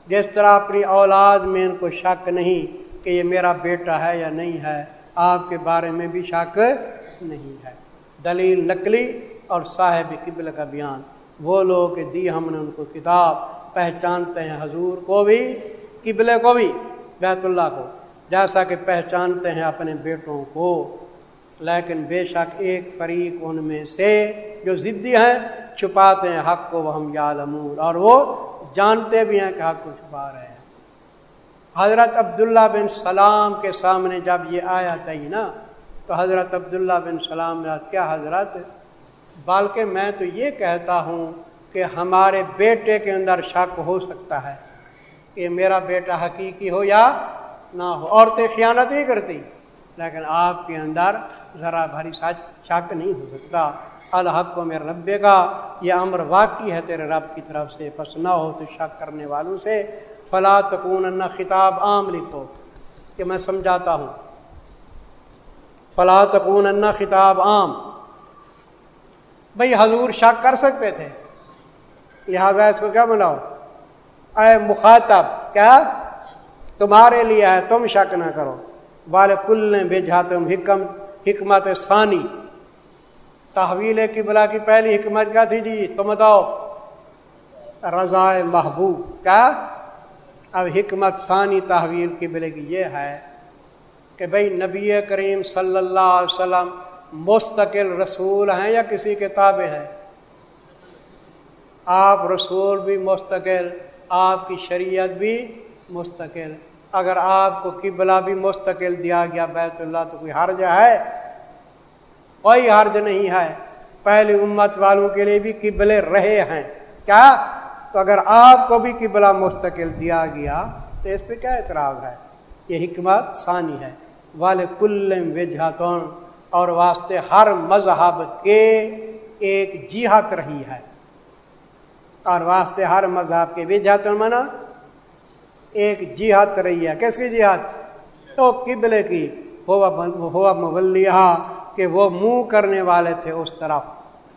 جس طرح اپنی اولاد میں ان کو شک نہیں کہ یہ میرا بیٹا ہے یا نہیں ہے، آپ کے بارے میں بھی شک نہیں ہے۔ دلیل نقلی اور صاحب قبل کا بیان۔ وہ لوگ دی ہم نے ان کو کتاب پہچانتے ہیں حضور کو بھی قبلے کو بھی، بیت اللہ کو۔ جیسا کہ پہچانتے ہیں اپنے بیٹوں کو۔ لیکن بے شک ایک فریق ان میں سے جو ضدی ہیں، چھپاتے ہیں حق کو وہ ہم یاد امور اور وہ جانتے بھی ہیں کہ حق کو چھپا رہے ہیں۔ حضرت عبداللہ بن سلام کے سامنے جب یہ آیا تھا نا تو حضرت عبداللہ بن سلام نے کیا حضرت، بلکہ میں تو یہ کہتا ہوں کہ ہمارے بیٹے کے اندر شک ہو سکتا ہے کہ میرا بیٹا حقیقی ہو یا نہ ہو۔ عورتیں خیانت نہیں کرتی، لیکن آپ کے اندر ذرا بھری شک نہیں ہو سکتا۔ الحق کو میرے ربے کا یہ امر واقعی ہے تیرے رب کی طرف سے۔ پس نہ ہو تو شک کرنے والوں سے۔ فلا تکون خطاب عام لکھو، کہ میں سمجھاتا ہوں۔ فلا تکون خطاب عام۔ بھائی حضور شک کر سکتے تھے۔ لہٰذا اس کو کیا بناؤ؟ اے مخاطب، کیا؟ تمہارے لیے ہے، تم شک نہ کرو۔ وال کل نے بھیجا تم حکم، حکمت ثانی۔ تحویل کی بلا کی پہلی حکمت کیا تھی؟ جی تم بتاؤ۔ رضا محبوب، کیا؟ اب حکمت ثانی تحویل کی بلے کی یہ ہے۔ کہ بھائی نبی کریم صلی اللہ علیہ وسلم مستقل رسول ہیں یا کسی کتابیں ہیں؟ آپ رسول بھی مستقل، آپ کی شریعت بھی مستقل۔ اگر آپ کو قبلہ بھی مستقل دیا گیا، بیت اللہ تو کوئی حرج ہے؟ کوئی حرج نہیں ہے۔ پہلی امت والوں کے لیے بھی قبلے رہے ہیں۔ کیا؟ تو اگر آپ کو بھی قبلہ مستقل دیا گیا تو اس پہ کیا اعتراض ہے؟ یہ حکمت ثانی ہے۔ والے کل وجہتون اور واسطے ہر مذہب کے ایک جہت رہی ہے۔ اور واسطے ہر مذہب کے وجہتون منا ایک جہت رہی ہے۔ کس کی جہت تو قبلے کی۔ ہوا مغلیہ کہ وہ منہ کرنے والے تھے اس طرف۔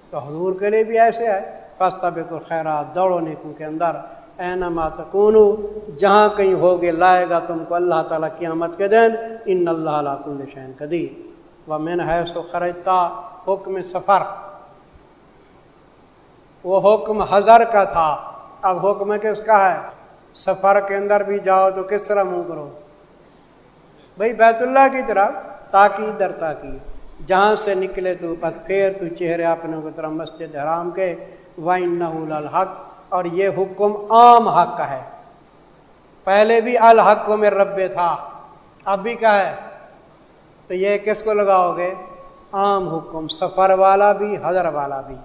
تو حضور کے لیے بھی ایسے ہے۔ پستہ بے تو خیرات دوڑو نیکوں کے اندر۔ اینما تکون جہاں کہیں ہوگے لائے گا تم کو اللہ تعالیٰ قیامت کے دن، ان اللہ کل شین قدیر۔ و من ہے سو خرجتا، حکم سفر۔ وہ حکم حضر کا تھا۔ اب حکم کس کا ہے؟ سفر کے اندر بھی جاؤ تو کس طرح منہ کرو؟ بھائی بیت اللہ کی طرف تاکہ در تاکہ۔ جہاں سے نکلے تو بس پھر تو چہرے اپنے کی طرف مسجد حرام کے۔ وائن الحق اور یہ حکم عام حق ہے۔ پہلے بھی الحق میں رب تھا، اب بھی کیا ہے؟ تو یہ کس کو لگاؤ گے؟ عام حکم، سفر والا بھی، حضر والا بھی۔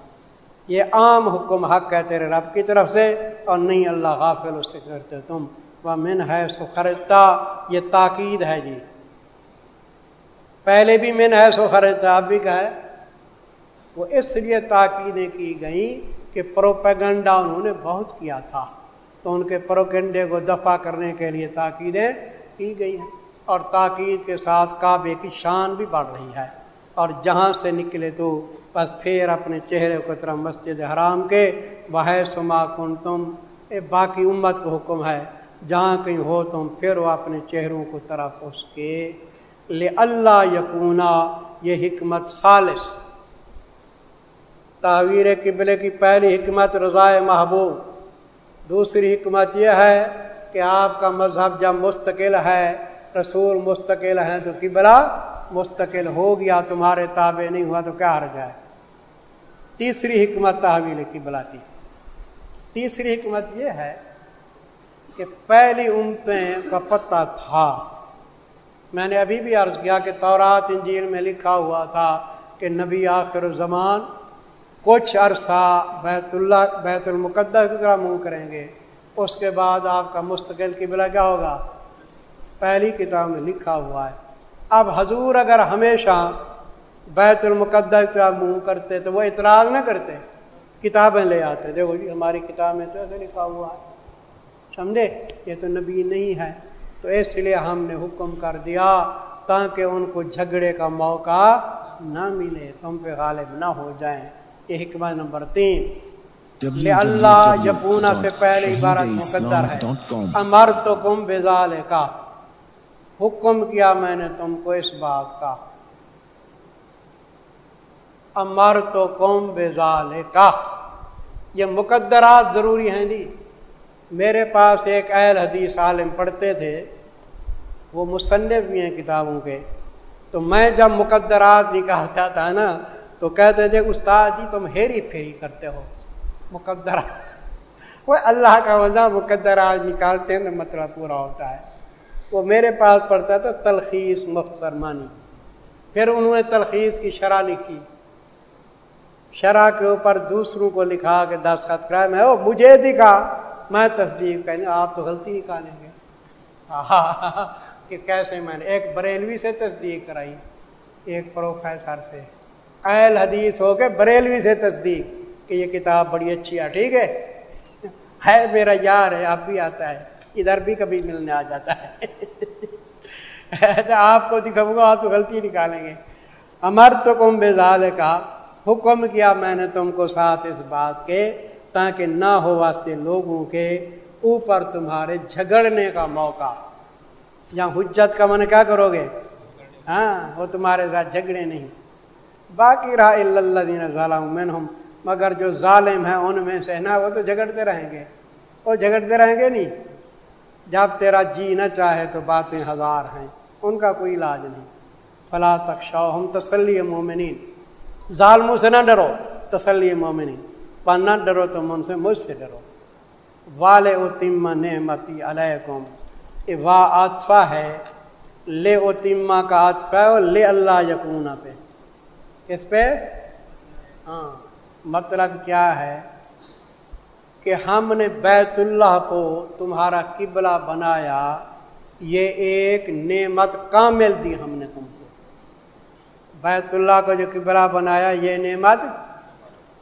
یہ عام حکم حق ہے تیرے رب کی طرف سے اور نہیں اللہ غافل اس سے کرتے تم۔ وہ من ہے سو خرچتا یہ تاکید ہے جی۔ پہلے بھی من ہے سو خرچتا اب بھی کیا ہے؟ وہ اس لیے تاکیدیں کی گئیں کہ پروپیگنڈا انہوں نے بہت کیا تھا تو ان کے پروگنڈے کو دفاع کرنے کے لیے تاکیدیں کی گئی ہیں اور تاکید کے ساتھ کعبے کی شان بھی بڑھ رہی ہے اور جہاں سے نکلے تو بس پھر اپنے چہرے کو طرح مسجد حرام کے وہ سما کن تم اے باقی امت کو حکم ہے، جہاں کہیں ہو تم پھر وہ اپنے چہروں کو طرف اس کے۔ لے اللہ یقونا یہ حکمت سالس تعویر قبلے کی پہلی حکمت رضائے محبوب۔ دوسری حکمت یہ ہے کہ آپ کا مذہب جب مستقل ہے، رسول مستقل ہیں تو قبلہ مستقل ہو گیا، تمہارے تابع نہیں ہوا تو کیا ہر جائے تیسری حکمت تحویل قبلہ کی۔ تیسری حکمت یہ ہے کہ پہلی امتیں کا پتہ تھا۔ میں نے ابھی بھی عرض کیا کہ تورات، انجیل میں لکھا ہوا تھا کہ نبی آخر زمان کچھ عرصہ بیت اللہ، بیت المقدس کی طرح منہ کریں گے۔ اس کے بعد آپ کا مستقل قبلہ کیا ہوگا؟ پہلی کتاب میں لکھا ہوا ہے۔ اب حضور اگر ہمیشہ بیت المقدس کا منہ کرتے تو وہ اعتراض نہ کرتے۔ کتابیں لے آتے۔ دیکھو جی ہماری کتاب میں تو ایسے لکھا ہوا ہے۔ سمجھے؟ یہ تو نبی نہیں ہے۔ تو اس لیے ہم نے حکم کر دیا تاکہ ان کو جھگڑے کا موقع نہ ملے، تم پہ غالب نہ ہو جائیں۔ یہ حکمت نمبر تین۔ اللہ یپونا سے پہلے عبارت مقدر ہے۔ امر تو کم بزال کا حکم کیا میں نے تم کو اس بات کا۔ امر تو قوم بزال کا یہ مقدرات ضروری ہیں جی۔ میرے پاس ایک اہل حدیث عالم پڑھتے تھے۔ وہ مصنف بھی ہیں کتابوں کے۔ تو میں جب مقدرات نکالتا تھا نا تو کہتے تھے استاد جی تم ہیری پھیری کرتے ہو۔ مقدرات وہ اللہ کا وجہ مقدرات نکالتے ہیں تو مطلب پورا ہوتا ہے۔ وہ میرے پاس پڑھتا تھا، تلخیص مختصر مانی پھر انہوں نے تلخیص کی شرح لکھی۔ شرح کے اوپر دوسروں کو لکھا کہ دستخط کرائے میں او مجھے دکھا۔ میں تصدیق کہنے آپ تو غلطی نکالیں گے۔ کہ کیسے میں نے ایک بریلوی سے تصدیق کرائی، ایک پروفیسر سے۔ اہل حدیث ہو کے بریلوی سے تصدیق کہ یہ کتاب بڑی اچھی ہے، ٹھیک ہے؟ ہے میرا یار ہے آپ بھی آتا ہے، ادھر بھی کبھی ملنے آ جاتا ہے۔ [LAUGHS] آپ کو دکھاؤں گا، آپ تو غلطی نکالیں گے۔ امر تو کم بےزال کا حکم کیا میں نے تم کو ساتھ اس بات کے، تاکہ نہ ہو واسطے لوگوں کے اوپر تمہارے جھگڑنے کا موقع۔ یا حجت کا من کیا کرو گے؟ ہاں وہ تمہارے ساتھ جھگڑے نہیں۔ باقی رہا اللہ دین ظالم مگر جو ظالم ہیں ان میں سے نا وہ تو جھگڑتے رہیں گے۔ وہ جھگڑتے رہیں گے نہیں۔ جب تیرا جی نہ چاہے تو باتیں ہزار ہیں، ان کا کوئی علاج نہیں۔ فلاں تک ہم تسلی مومنین۔ ظالموں سے نہ ڈرو، تسلی مومنین۔ پر نہ ڈرو تم ان سے، مجھ سے ڈرو۔ وال اتم نعمتی علیکم۔ وا آتفا ہے۔ لے اتما کا آتفا ہے اور لے اللہ یقون پہ۔ کس پہ ہاں مطلب کیا ہے کہ ہم نے بیت اللہ کو تمہارا قبلہ بنایا، یہ ایک نعمت کامل دی ہم نے تم کو۔ بیت اللہ کو جو قبلہ بنایا، یہ نعمت،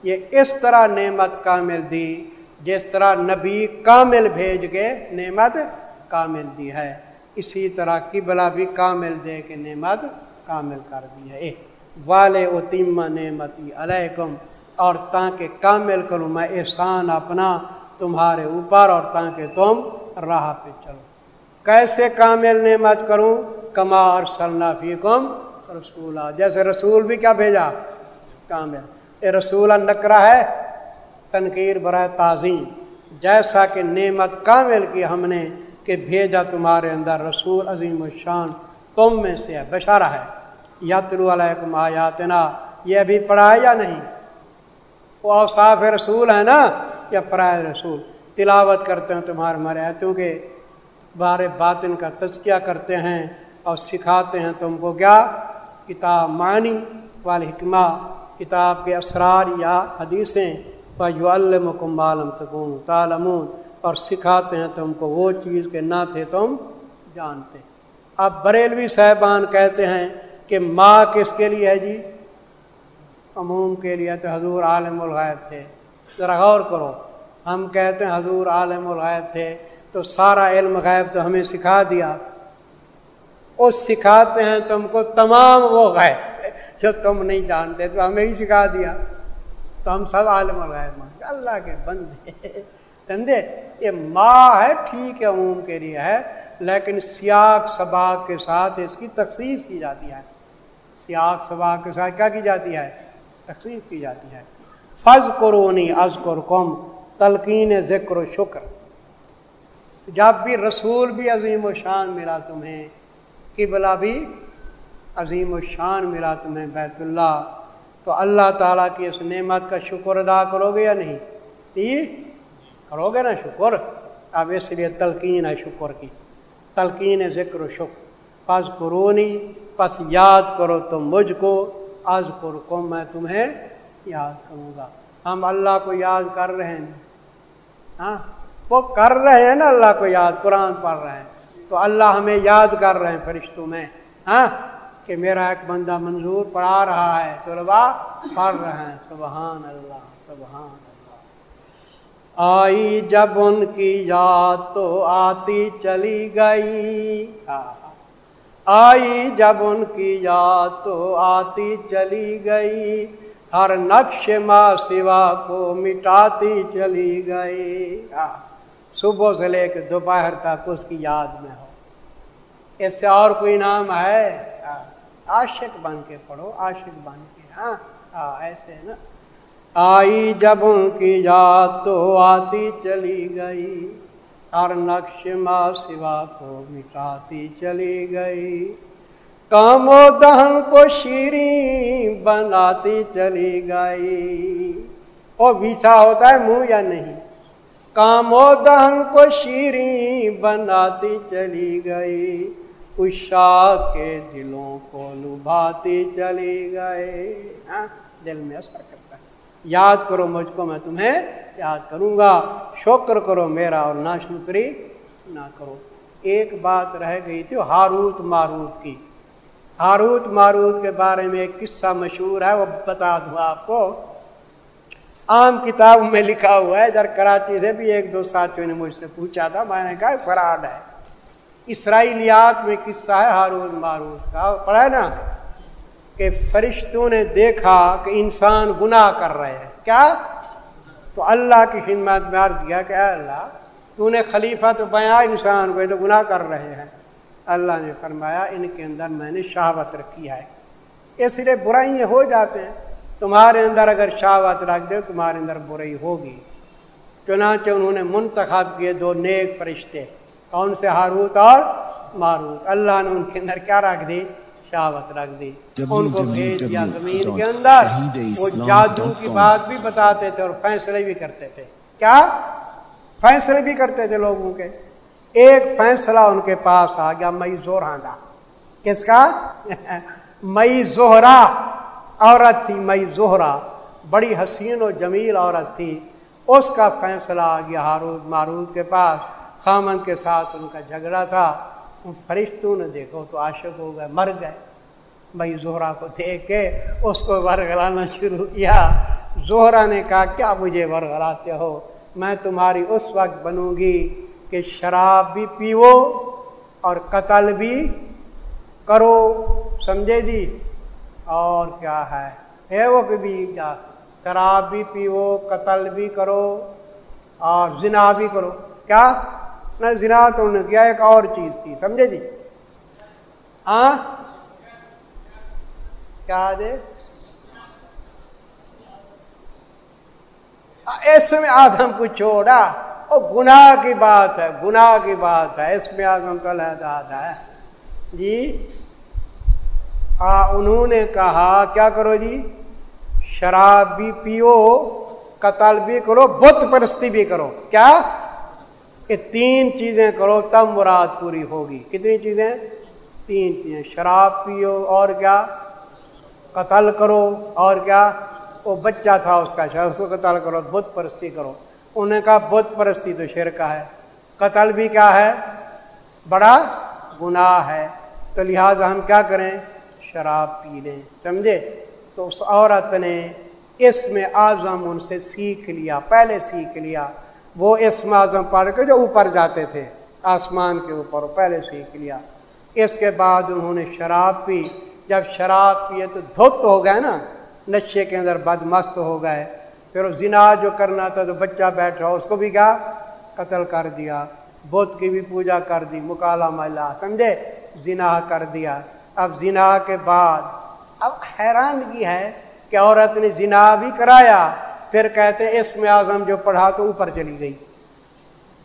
یہ اس طرح نعمت کامل دی جس طرح نبی کامل بھیج کے نعمت کامل دی ہے۔ اسی طرح قبلہ بھی کامل دے کے نعمت کامل کر دی ہے۔ والے اتیما نعمتی علیکم اور تاکہ کامل کروں میں احسان اپنا تمہارے اوپر اور تاکہ تم راہ پہ چلو۔ کیسے کامل نعمت کروں؟ کما اور فی کم رسول جیسے رسول بھی کیا بھیجا؟ کامل۔ اے رسول نکرا ہے تنقیر برائے تعظیم۔ جیسا کہ نعمت کامل کی ہم نے کہ بھیجا تمہارے اندر رسول عظیم الشان، تم میں سے ہے بشارہ ہے۔ یاتلو علیکم آیاتنا، یہ ابھی پڑھا ہے یا نہیں؟ وہ اوصاف رسول ہے نا؟ یا پرائے رسول۔ تلاوت کرتے ہیں تمہارے مارے کیونکہ بار باطن کا تزکیہ کرتے ہیں اور سکھاتے ہیں تم کو کیا؟ کتاب معنی وال حکمہ، کتاب کے اسرار یا حدیثیں۔ جو المکم عالم تکون تالمون اور سکھاتے ہیں تم کو وہ چیز کے نہ تھے تم جانتے۔ اب بریلوی صاحبان کہتے ہیں کہ ماں کس کے لیے ہے جی؟ عموم کے لیے تو حضور عالم الغیب تھے۔ ذرا غور کرو، ہم کہتے ہیں حضور عالم الغیب تھے تو سارا علم غیب تو ہمیں سکھا دیا۔ وہ سکھاتے ہیں تم کو تمام وہ غیب جو تم نہیں جانتے، تو ہمیں ہی سکھا دیا۔ تو ہم سب عالم الغیب مانتے اللہ کے بندے۔ سمجھے؟ یہ ماں ہے، ٹھیک ہے، عموم کے لیے ہے، لیکن سیاق سباق کے ساتھ اس کی تخصیص کی جاتی ہے۔ سیاق، سباق کے ساتھ کیا کی جاتی ہے؟ تقسیم کی جاتی ہے۔ فض قرونی از قم تلقین ذکر و شکر۔ جب بھی رسول بھی عظیم و شان ملا تمہیں، قبلہ بھی عظیم و شان ملا تمہیں بیت اللہ، تو اللہ تعالیٰ کی اس نعمت کا شکر ادا کرو گے یا نہیں؟ جی، کرو گے نا شکر۔ اب اس لیے تلقین ہے شکر کی۔ تلقین ذکر و شکر۔ پس قرونی پس یاد کرو تم مجھ کو از پر میں تمہیں یاد کروں گا۔ ہم اللہ کو یاد کر رہے ہیں۔ ہاں؟ وہ کر رہے ہیں نا اللہ کو یاد، قرآن پڑھ رہے ہیں۔ تو اللہ ہمیں یاد کر رہے ہیں فرشتوں میں۔ ہاں؟ کہ میرا ایک بندہ منظور پڑھا رہا ہے تو پڑھ رہے ہیں۔ سبحان اللہ سبحان اللہ۔ آئی جب ان کی یاد تو آتی چلی گئی۔ ہاں؟ آئی جب ان کی یاد تو آتی چلی گئی۔ ہر نقش ماں سوا کو مٹاتی چلی گئی۔ صبح سے لے کے دوپہر تک اس کی یاد میں ہو۔ اس سے اور کوئی نام ہے؟ عاشق بن کے پڑھو عاشق بن کے۔ ہاں ہاں ایسے نا۔ آئی جب ان کی یاد تو آتی چلی گئی۔ ہر نقش ماں سوا کو مٹاتی چلی گئی کام و دہن کو شیریں بناتی چلی گئی وہ میٹھا ہوتا ہے منہ یا نہیں کام و دہن کو شیریں بناتی چلی گئی اشا کے دلوں کو لبھاتی چلی گئے دل میں اثر کرتا یاد کرو مجھ کو میں تمہیں یاد کروں گا۔ شکر کرو میرا اور نہ شکری نہ کرو۔ ایک بات رہ گئی تھی ہاروت ماروت کی۔ ہاروت ماروت کے بارے میں ایک قصہ مشہور ہے، وہ بتا دوں آپ کو۔ عام کتاب میں لکھا ہوا ہے، ادھر کراچی سے بھی ایک دو ساتھیوں نے مجھ سے پوچھا تھا، میں نے کہا فراڈ ہے۔ اسرائیلیات میں قصہ ہے ہاروت ماروت کا، پڑھا ہے نا؟ کہ فرشتوں نے دیکھا کہ انسان گناہ کر رہے ہیں۔ کیا؟ تو اللہ کی خدمت میں عرض کیا کہ اے اللہ، تو نے خلیفہ تو بیاں انسان کو تو گناہ کر رہے ہیں۔ اللہ نے فرمایا، ان کے اندر میں نے شہوت رکھی ہے۔ اس لیے برائیاں ہو جاتے ہیں۔ تمہارے اندر اگر شہوت رکھ دے، تمہارے اندر برائی ہوگی۔ چنانچہ انہوں نے منتخب کیے دو نیک فرشتے، کون سے؟ ہاروت اور ماروت۔ اللہ نے ان کے اندر کیا رکھ دی؟ شہوت رکھ دی۔ ان کو بھیج دیا زمین کے اندر۔ وہ جادو کی بات بھی بتاتے تھے اور فیصلے بھی کرتے تھے۔ کیا؟ فیصلے بھی کرتے تھے لوگوں کے۔ ایک فیصلہ ان کے پاس آ گیا مئی زورہ کس کا؟ [LAUGHS] مئی زہرا عورت تھی مئی زہرا بڑی حسین و جمیل عورت تھی۔ اس کا فیصلہ آ گیا ہارود مارود کے پاس۔ خامن کے ساتھ ان کا جھگڑا تھا۔ ان فرشتوں نے دیکھو تو عاشق ہو گئے، مر گئے۔ بھائی زہرا کو دیکھ کے اس کو ورگلانا شروع کیا۔ زہرا نے کہا، کیا مجھے ورگلاتے ہو؟ میں تمہاری اس وقت بنوں گی کہ شراب بھی پیو اور قتل بھی کرو۔ سمجھے جی؟ اور کیا ہے؟ وہ بھی کیا؟ شراب بھی پیو، قتل بھی کرو اور زنا بھی کرو۔ کیا؟ نہ زنا تو انہوں نے کیا، ایک اور چیز تھی، سمجھے جی؟ ہاں؟ کیا دے؟ اس میں آدم کو چھوڑا گناہ کی بات ہے، گناہ کی بات ہے، اس میں آگم کا لحاظ ہے۔ جی؟ آ انہوں نے کہا، کیا کرو جی؟ شراب بھی پیو، قتل بھی کرو، بت پرستی بھی کرو۔ کیا؟ کہ تین چیزیں کرو تب مراد پوری ہوگی۔ کتنی چیزیں؟ تین چیزیں۔ شراب پیو اور کیا؟ قتل کرو اور کیا؟ وہ بچہ تھا اس کا شاید اس کو قتل کرو، بت پرستی کرو۔ انہیں کہا بت پرستی تو شرکا ہے۔ قتل بھی کیا ہے؟ بڑا گناہ ہے۔ تو لہٰذا ہم کیا کریں؟ شراب پی لیں۔ سمجھے؟ تو اس عورت نے اس میں اعظم ان سے سیکھ لیا، پہلے سیکھ لیا۔ وہ اسم اعظم پڑھ کے جو اوپر جاتے تھے، آسمان کے اوپر، پہلے سیکھ لیا اس کے بعد انہوں نے شراب پی۔ جب شراب پیے تو دھت ہو گئے نا، نشے کے اندر بد مست ہو گئے۔ پھر زنا جو کرنا تھا تو بچہ بیٹھا، اس کو بھی کیا؟ قتل کر دیا۔ بدھ کی بھی پوجا کر دی مکالا ملا، سمجھے؟ زنا کر دیا۔ اب زنا کے بعد، اب حیرانگی ہے کہ عورت نے زنا بھی کرایا۔ پھر کہتے اس میں اعظم جو پڑھا تو اوپر چلی گئی۔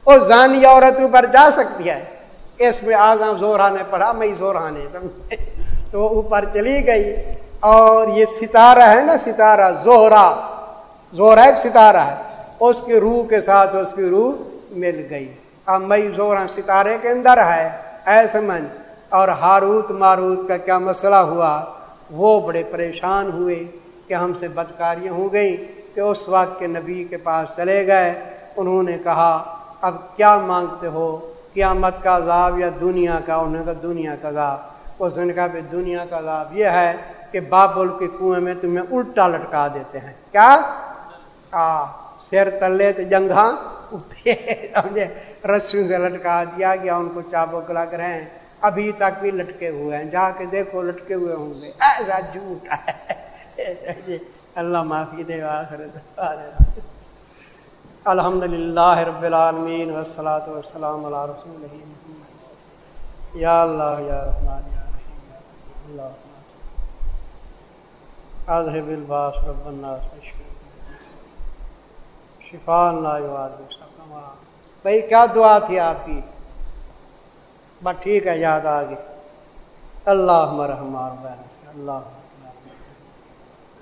اور زانی عورت اوپر جا سکتی ہے۔ اس میں اعظم زورہ نے پڑھا، میں زورہ نے سمجھے۔ تو اوپر چلی گئی۔ اور یہ ستارہ ہے نا، ستارہ زہرا۔ زور ایک ستارہ ہے۔ اس کی روح کے ساتھ اس کی روح مل گئی۔ اب مئی زور ستارے کے اندر ہے اے سمجھ اور ہاروت ماروت کا کیا مسئلہ ہوا؟ وہ بڑے پریشان ہوئے کہ ہم سے بدکاریاں ہو گئیں۔ کہ اس وقت کے نبی کے پاس چلے گئے، انہوں نے کہا، اب کیا مانگتے ہو؟ قیامت کا عذاب یا دنیا کا؟ انہوں نے کہا، دنیا کا عذاب۔ اس نے کہا کہ دنیا کا عذاب یہ ہے کہ بابل کے کنویں میں تمہیں الٹا لٹکا دیتے ہیں۔ کیا؟ سیر تلے تو جنگا ہاں، رسیوں سے لٹکا دیا گیا، ان کو چابک لگ رہے ہیں۔ ابھی تک بھی لٹکے ہوئے ہیں۔ جا کے دیکھو، لٹکے ہوئے ہوں گے۔ ایسا جھوٹ۔ ہے [LAUGHS] اللہ معافی دے گا الحمد للہ رب العالمین والصلاة والسلام علی رسول یا اللہ، یا رحمان، یا رحیم۔ اللہ اذهب الباس رب الناس شفا اللہ یعاد بھائی، کیا دعا تھی آپ کی؟ بس ٹھیک ہے، یاد آ گئی۔ اللہ مرحمار بہن